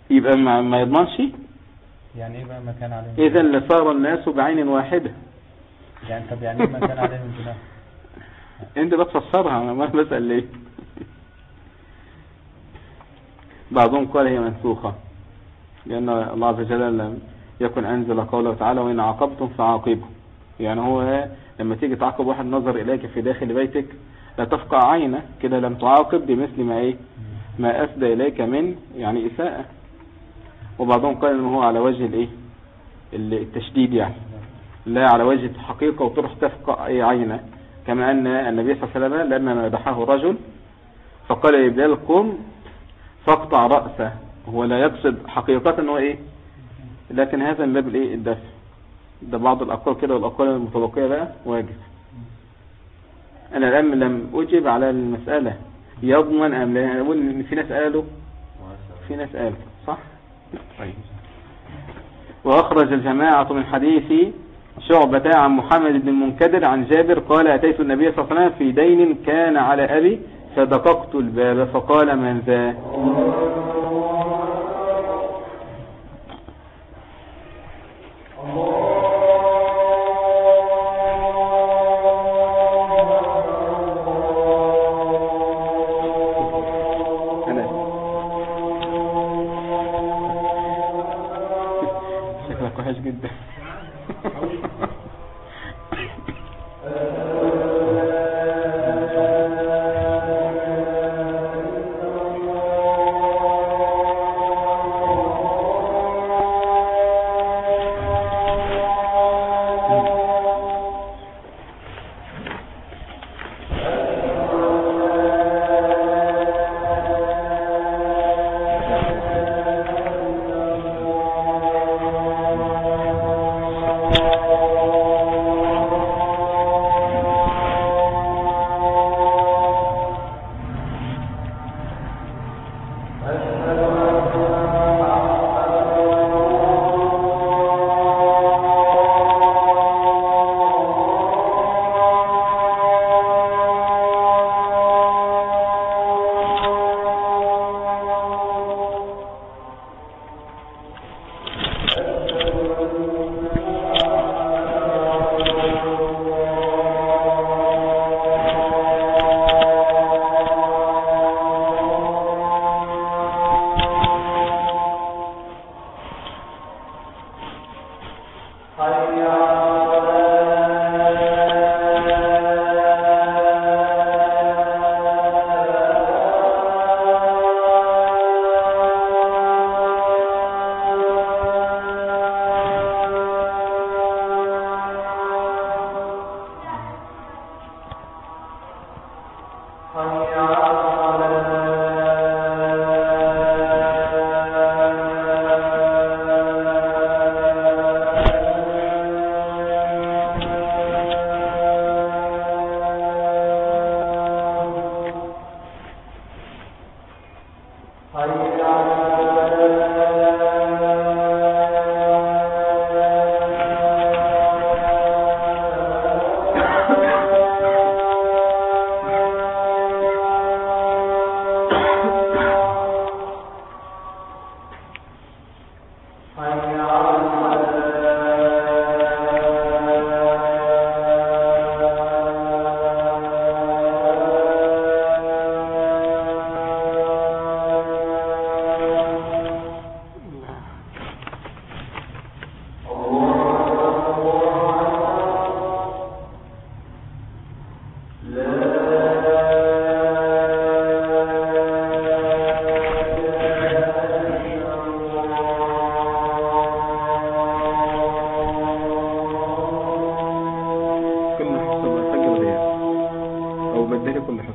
[SPEAKER 1] يبقى ما, ما يضمنش؟
[SPEAKER 2] يعني إيه بقى ما كان عليه
[SPEAKER 1] اذا لصار الناس بعين واحدة.
[SPEAKER 2] جناح؟ يعني طب يعني إيه ما كان عليه من جناح؟ (laughs)
[SPEAKER 1] انت بتفسرها أنا ما بسأل ليه. بعضهم قال هي منسوخة لأن الله عز وجل لم يكن أنزل قوله تعالى وإن عاقبتم فعاقبوا يعني هو لما تيجي تعاقب واحد نظر إليك في داخل بيتك لا تفقع عينه كده لم تعاقب بمثل ما إيه؟ ما أسدى إليك من يعني إساءة. وبعضهم قال إنه هو على وجه الإيه؟ التشديد يعني. لا على وجه الحقيقة وتروح تفقع أي عينه. كما أن النبي صلى الله عليه وسلم لما مدحه رجل فقال لبلال قم فاقطع رأسه. هو لا يقصد حقيقة إنه إيه؟ لكن هذا من باب الإيه؟ الدفع. ده بعض الأقوال كده والأقوال المتبقية بقى واجب. أنا الآن لم أجب على المسألة. يضمن أم لا؟ أنا أقول إن في ناس قالوا. في ناس قالوا صح؟ طيب. وأخرج الجماعة من حديث شعبة عن محمد بن المنكدر عن جابر قال أتيت النبي صلى الله عليه وسلم في دين كان على أبي فدققت الباب فقال من ذا؟ بدلي كل حصة.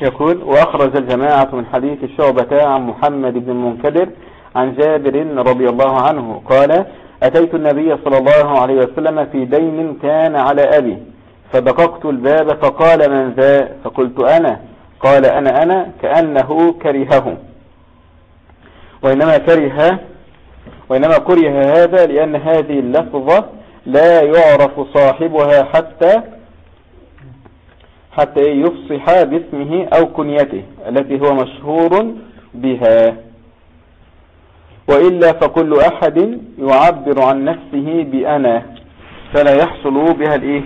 [SPEAKER 1] يقول وأخرج الجماعة من حديث الشعبة عن محمد بن المنكدر عن جابر رضي الله عنه قال أتيت النبي صلى الله عليه وسلم في دين كان على أبي فدققت الباب فقال من ذا؟ فقلت أنا. قال أنا أنا كأنه كرهه. وإنما كره وإنما كره هذا لأن هذه اللفظة لا يعرف صاحبها حتى حتى يفصح باسمه أو كنيته التي هو مشهور بها. وإلا فكل أحد يعبر عن نفسه بأنا فلا يحصل بها الإيه؟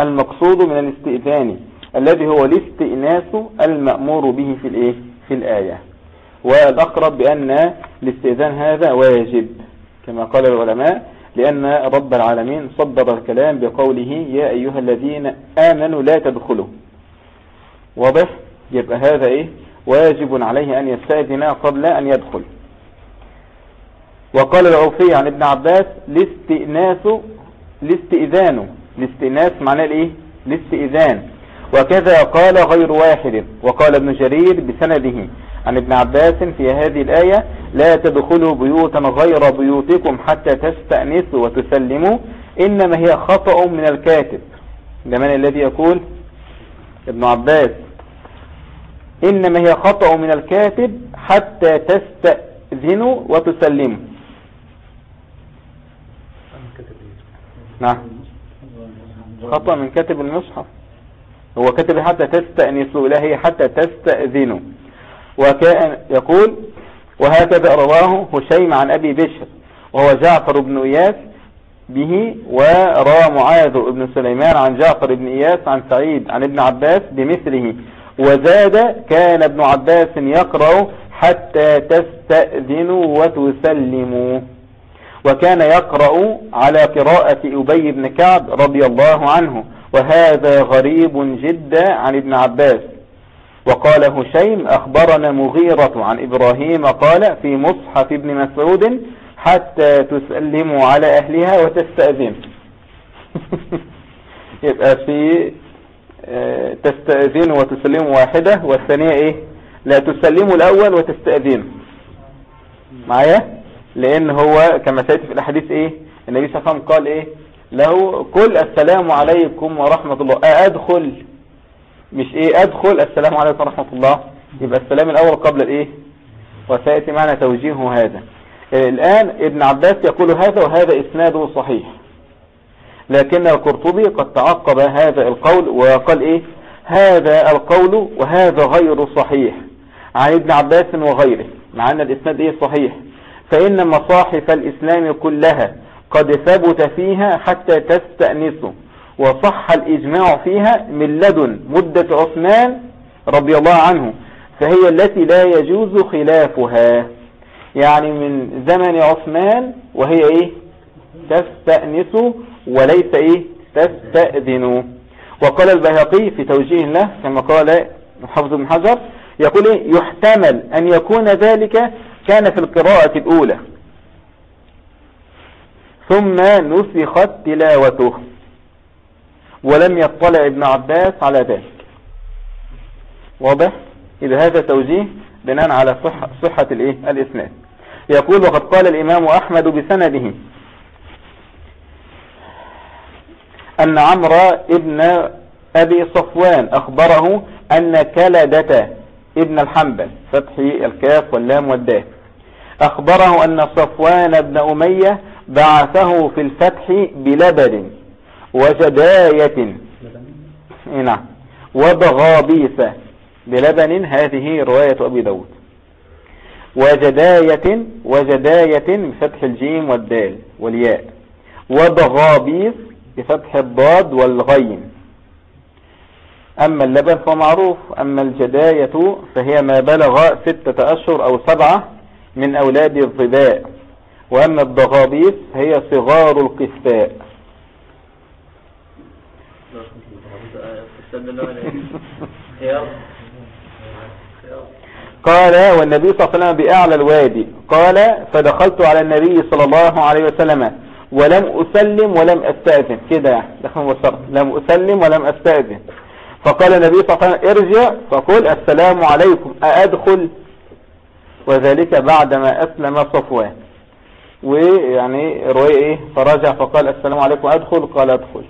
[SPEAKER 1] المقصود من الاستئذان الذي هو الاستئناس المأمور به في الإيه؟ في الآية. والأقرب بأن الاستئذان هذا واجب كما قال العلماء لأن رب العالمين صدر الكلام بقوله يا أيها الذين آمنوا لا تدخلوا. واضح؟ يبقى هذا إيه؟ واجب عليه أن يستأذن قبل أن يدخل. وقال العوفي عن ابن عباس الاستئناس الاستئذان. الاستئناس معناه الايه؟ الاستئذان. وكذا قال غير واحد. وقال ابن جرير بسنده عن ابن عباس في هذه الآية لا تدخلوا بيوتا غير بيوتكم حتى تستأنسوا وتسلموا إنما هي خطأ من الكاتب. ده من الذي يقول ابن عباس إنما هي خطأ من الكاتب حتى تستأذنوا وتسلموا. نعم. خطأ من كاتب المصحف هو كتب حتى تستأنسوا لا هي حتى تستأذنوا وكان يقول وهكذا رواه هشيم عن أبي بشر وهو جعفر بن إياس به وروى معاذ بن سليمان عن جعفر بن إياس عن سعيد عن ابن عباس بمثله. وزاد كان ابن عباس يقرأ حتى تستأذنوا وتسلموا. وكان يقرأ على قراءة أبي بن كعب رضي الله عنه وهذا غريب جدا عن ابن عباس. وقال هشيم أخبرنا مغيرة عن إبراهيم قال في مصحف ابن مسعود حتى تسلموا على أهلها وتستأذن. (laughs) يبقى في آه، تستأذنوا وتسلموا واحدة والثانية إيه؟ لا تسلموا الأول وتستأذنوا معايا؟ لأن هو كما سيأتي في الأحاديث إيه؟ النبي صلى الله عليه وسلم قال إيه؟ له قل السلام عليكم ورحمة الله. أدخل مش إيه؟ أدخل السلام عليكم ورحمة الله. يبقى السلام الأول قبل الإيه؟ وسيأتي معنا توجيه هذا. الآن ابن عباس يقول هذا وهذا إسناده صحيح. لكن القرطبي قد تعقب هذا القول وقال إيه؟ هذا القول وهذا غير صحيح. عن ابن عباس وغيره. مع أن الإسناد إيه؟ صحيح. فإن مصاحف الإسلام كلها قد ثبت فيها حتى تستأنسوا وصح الإجماع فيها من لدن مدة عثمان رضي الله عنه فهي التي لا يجوز خلافها. يعني من زمن عثمان وهي إيه؟ تستأنس وليس إيه؟ تستأذن. وقال البيهقي في توجيه له كما قال حفظ بن حجر يقول إيه؟ يحتمل أن يكون ذلك كان في القراءة الأولى. ثم نسخت تلاوته. ولم يطلع ابن عباس على ذلك. واضح؟ إذا هذا توجيه بناء على صحة, صحة الإيه؟ الإسناد. يقول وقد قال الإمام أحمد بسنده أن عمرو ابن أبي صفوان أخبره أن كلدة ابن الحنبل فتح الكاف واللام والدال. أخبره أن صفوان بن أمية بعثه في الفتح بلبن وجداية. إيه نعم. وضغابيس بلبن هذه رواية أبي داود. وجداية وجداية بفتح الجيم والدال والياء. وضغابيس بفتح الضاد والغين. أما اللبن فمعروف أما الجداية فهي ما بلغ ستة أشهر أو سبعة من أولاد الظباء وأما الضغابيس هي صغار القساء (laughs) قال والنبي صلى الله عليه وسلم بأعلى الوادي. قال فدخلت على النبي صلى الله عليه وسلم ولم أسلم ولم أستأذن. كده لم أسلم ولم أستأذن. فقال النبي صلى الله عليه وسلم ارجع. فقل السلام عليكم أأدخل؟ وذلك بعدما أسلم صفوان. ويعني رواية إيه؟ فرجع فقال السلام عليكم أدخل؟ قال أدخل.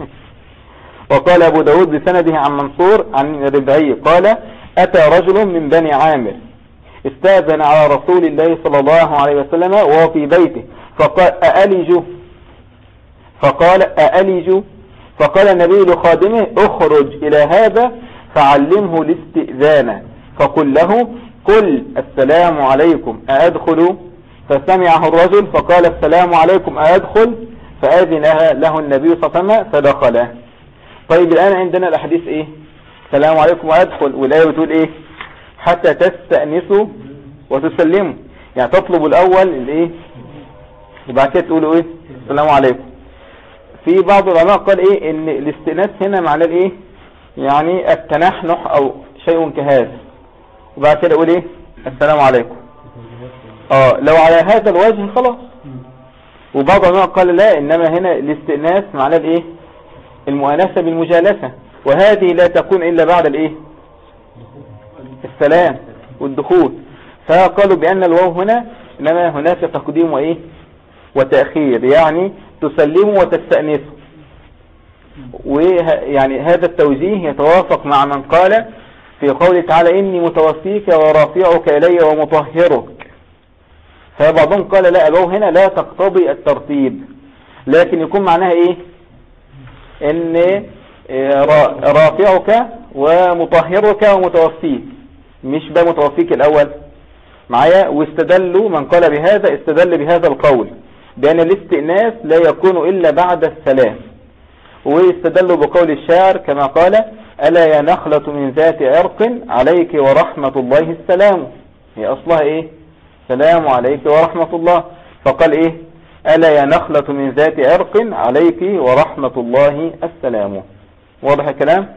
[SPEAKER 1] (laughs) وقال أبو داود بسنده عن منصور عن ربعي قال أتى رجل من بني عامر استأذن على رسول الله صلى الله عليه وسلم وهو في بيته فقال أألج؟ فقال أألج؟ فقال النبي لخادمه اخرج إلى هذا فعلمه الاستئذان. فقل له قل السلام عليكم أأدخل؟ فسمعه الرجل فقال السلام عليكم أأدخل؟ فأذن له النبي صلى الله عليه وسلم فدخل. طيب الآن عندنا الأحاديث إيه؟ السلام عليكم وأدخل والآية بتقول إيه؟ حتى تستأنسوا وتسلموا. يعني تطلب الأول الإيه؟ وبعد كده تقولوا إيه؟ السلام عليكم. في بعض العلماء قال إيه؟ إن الاستئناس هنا معناه الإيه يعني التنحنح أو شيء كهذا. وبعد كده أقول إيه؟ السلام عليكم. آه لو على هذا الوجه خلاص. وبعض العلماء قال لا إنما هنا الاستئناس معناه الايه المؤانسة بالمجالسة. وهذه لا تكون إلا بعد الإيه؟ السلام والدخول. فقالوا بأن الواو هنا إنما هناك تقديم وإيه؟ وتأخير. يعني تسلموا وتستأنسوا ويعني هذا التوجيه يتوافق مع من قال في قوله تعالى إني متوفيك ورافعك إلي ومطهرك. فبعضهم قال لا الواو هنا لا تقتضي الترتيب. لكن يكون معناها إيه؟ إن رافعك ومطهرك ومتوفيك. مش بقى متوفيك الأول. معايا؟ واستدلوا من قال بهذا استدل بهذا القول. بأن الاستئناس لا يكون إلا بعد السلام. واستدلوا بقول الشاعر كما قال ألا يا نخلة من ذات عرق عليك ورحمة الله السلام. هي أصلها إيه؟ السلام عليك ورحمة الله. فقال إيه؟ ألا يا نخلة من ذات عرق عليك ورحمة الله السلام. واضح الكلام؟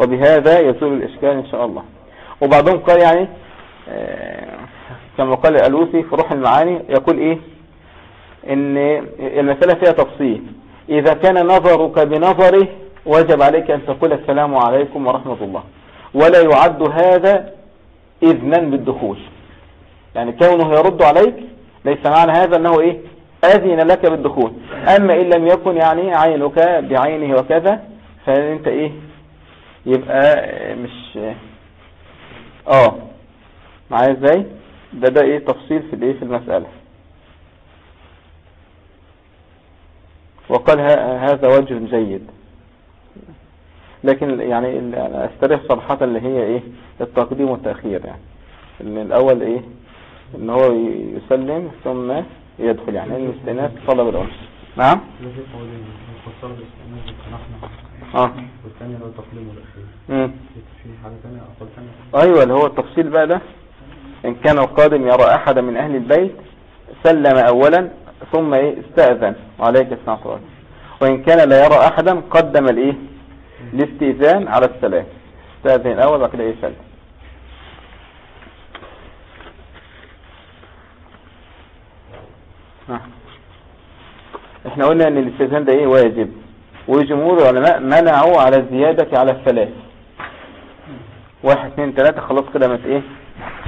[SPEAKER 1] وبهذا يزول الإشكال إن شاء الله. وبعضهم قال يعني آه كما قال الألوسي في روح المعاني يقول إيه؟ إن المسألة فيها تفصيل. إذا كان نظرك بنظره وجب عليك أن تقول السلام عليكم ورحمة الله. ولا يعد هذا إذنا بالدخول. يعني كونه يرد عليك ليس معنى هذا أنه إيه؟ أذن لك بالدخول. أما إن لم يكن يعني عينك بعينه وكذا فأنت إيه؟ يبقى مش آه. معايا إزاي؟ ده ده إيه؟ تفصيل في الإيه؟ في المسألة. وقال هذا وجه جيد. لكن يعني أستريح صراحة اللي هي إيه؟ التقديم والتأخير يعني. إن الأول إيه؟ إن هو يسلم ثم يدخل يعني. الاستئناس طلب الانس نعم؟ آه.
[SPEAKER 2] والثاني. في حاجة ثانية أقل ثانية
[SPEAKER 1] أيوه اللي هو التفصيل بقى ده. إن كان القادم يرى احدا من أهل البيت سلم اولا ثم إيه؟ استأذن. وعليك السلام عليكم وإن كان لا يرى أحدا قدم الإيه؟ الاستئذان على السلام. استأذن الأول وبعد كده يسلم آه. إحنا قلنا إن الاستئذان ده إيه؟ واجب. وجمهور العلماء منعوا على الزيادة على الثلاث. واحد اثنين ثلاثة خلاص كده مت إيه؟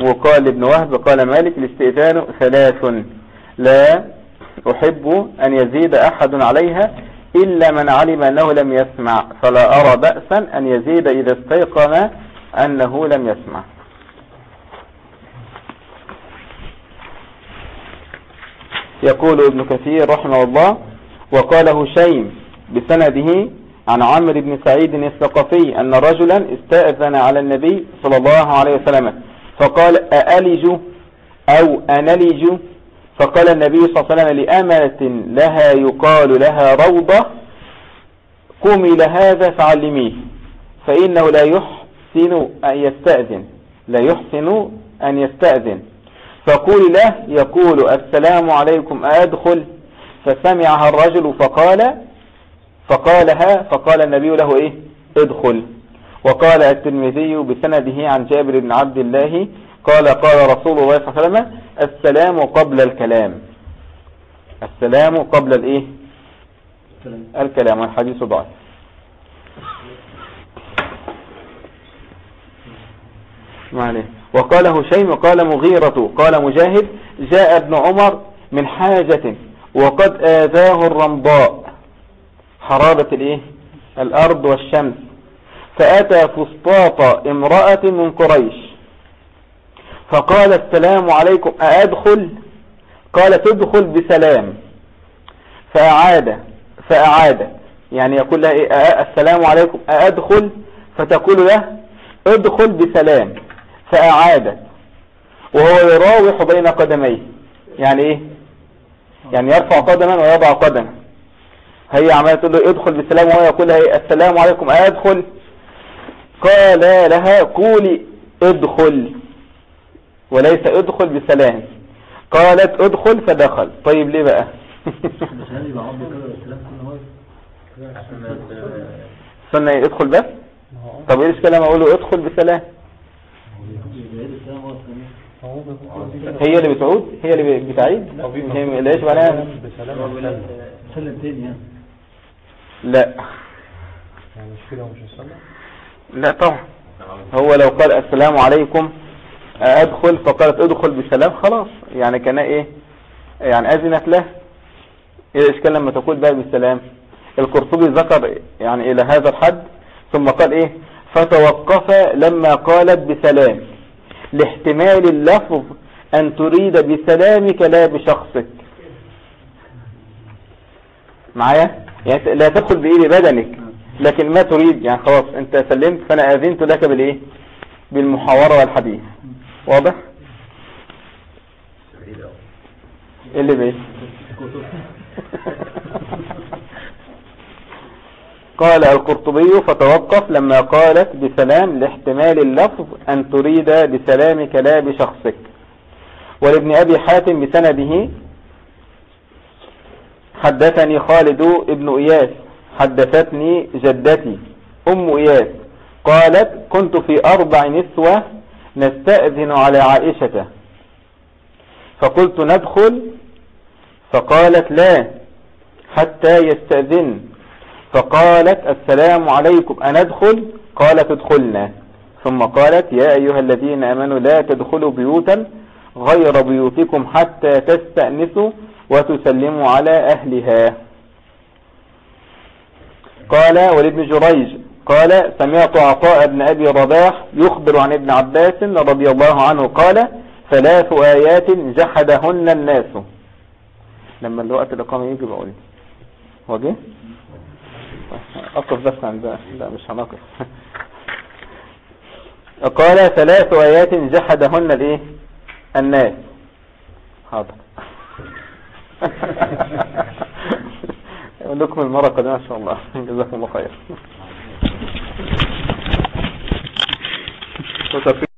[SPEAKER 1] وقال ابن وهب قال مالك الاستئذان ثلاث. لا أحب أن يزيد أحد عليها إلا من علم أنه لم يسمع فلا أرى بأسا أن يزيد إذا استيقن أنه لم يسمع. يقول ابن كثير رحمه الله وقال هشيم بسنده عن عمرو بن سعيد الثقفي أن رجلا استأذن على النبي صلى الله عليه وسلم فقال أألج أو أنلج؟ فقال النبي صلى الله عليه وسلم لأملة لها يقال لها روضة قومي لهذا فعلميه فإنه لا يحسن أن يستأذن لا يحسن أن يستأذن. فقول له يقول السلام عليكم أدخل. فسمعها الرجل فقال فقالها فقال النبي له إيه؟ ادخل. وقال الترمذي بسنده عن جابر بن عبد الله قال قال رسول الله صلى الله عليه وسلم السلام قبل الكلام. السلام قبل الإيه؟ الكلام والحديث ضعيف. ما عليه. وقال هشيم قال مغيرة قال مجاهد جاء ابن عمر من حاجة وقد آذاه الرمضاء حرارة الإيه؟ الأرض والشمس. فأتى فسطاط امرأة من قريش. فقال السلام عليكم أأدخل؟ قال تدخل بسلام. فأعاد فأعاد. يعني يقول لها إيه؟ السلام عليكم أأدخل؟ فتقول له ادخل بسلام. فأعاد. وهو يراوح بين قدميه. يعني إيه؟ يعني يرفع قدما ويضع قدما. هي عمالة تقول له ادخل بسلام وهو يقول لها إيه؟ السلام عليكم أدخل؟ قال لها قولي ادخل. وليس ادخل بسلام. قالت ادخل فدخل. طيب ليه بقى؟ (laughs) استنى ادخل بس؟ طب إيه الكلام أقول له ادخل بسلام؟ هي اللي بتعود؟ هي اللي بتعيد؟ هي ليش معناها
[SPEAKER 2] سلم تاني
[SPEAKER 1] لا.
[SPEAKER 2] يعني
[SPEAKER 1] لا طبعا. هو لو قال السلام عليكم أدخل فقالت ادخل بسلام خلاص. يعني كان إيه؟ يعني أذنت له. إيه الإشكال لما تقول بقى بالسلام؟ القرطبي ذكر يعني إلى هذا الحد ثم قال إيه؟ فتوقف لما قالت بسلام. لاحتمال اللفظ أن تريد بسلامك لا بشخصك. معايا؟ يعني لا تدخل بايه ببدنك لكن ما تريد. يعني خلاص أنت سلمت فأنا أذنت لك بالإيه؟ بالمحاورة والحديث. واضح؟ إيه اللي بيه (laughs) قال القرطبي فتوقف لما قالت بسلام لاحتمال اللفظ أن تريد بسلامك لا بشخصك ولابن أبي حاتم بسنده حدثني خالد ابن إياس حدثتني جدتي أم إياس قالت كنت في أربع نسوة نستأذن على عائشة فقلت ندخل. فقالت لا حتى يستأذن. فقالت السلام عليكم أندخل؟ قالت ادخلنا. ثم قالت يا أيها الذين أمنوا لا تدخلوا بيوتا غير بيوتكم حتى تستأنسوا وتسلموا على أهلها. قال ولابن جريج قال سمعت عطاء بن أبي رباح يخبر عن ابن عباس رضي الله عنه قال ثلاث آيات جحدهن الناس. لما الوقت الإقامة يجي بقول. هو جه؟ أقف بس عند لا مش هنقف. (laughs) قال ثلاث آيات جحدهن الإيه؟ الناس. حاضر. (laughs) لكم المرة قدمة إن شاء الله. (laughs) جزاكم الله خير. JP